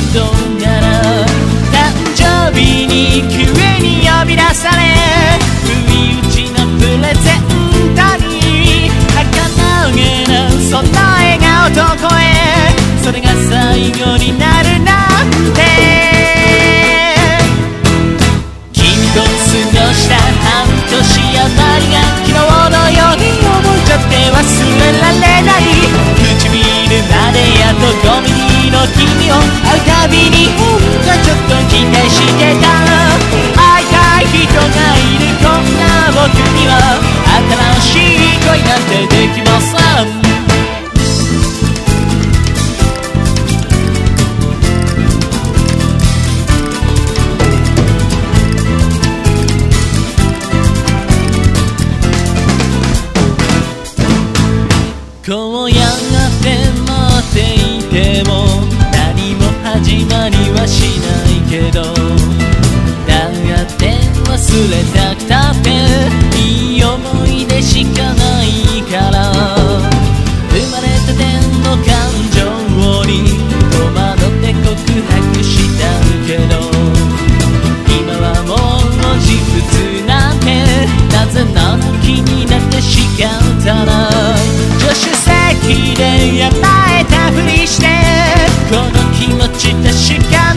後なら誕生日に急に呼び出されたくたっていい思い出しかないから。生まれたての感情に戸惑って告白したけど。今はもう自仏なんてなぜなの気になって仕方ない助手席で甘えたふりしてこの気持ち確か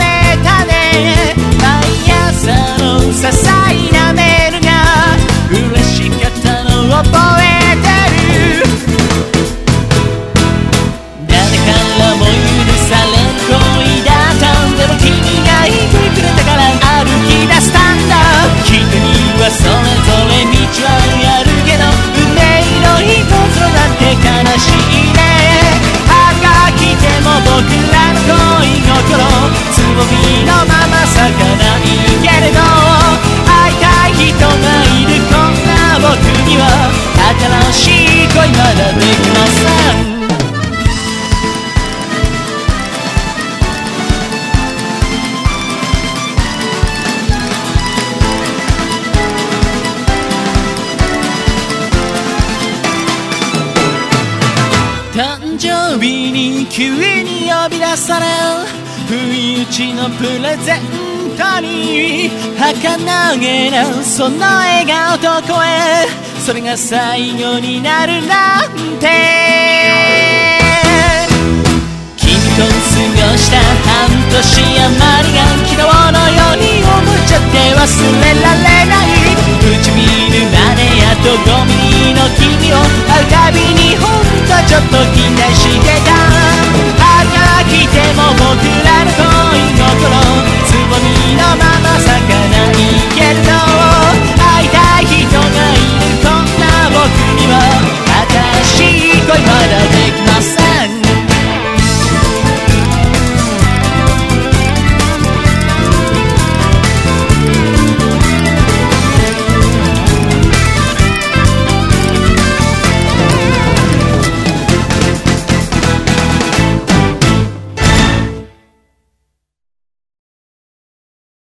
生日に急に呼び出され不意打ちのプレゼントに儚げなその笑顔と声それが最後になるなんて君と過ごした半年余りが昨日のように思っちゃって忘れられない。唇まであと5ミの君を会うたびにほんとちょっと気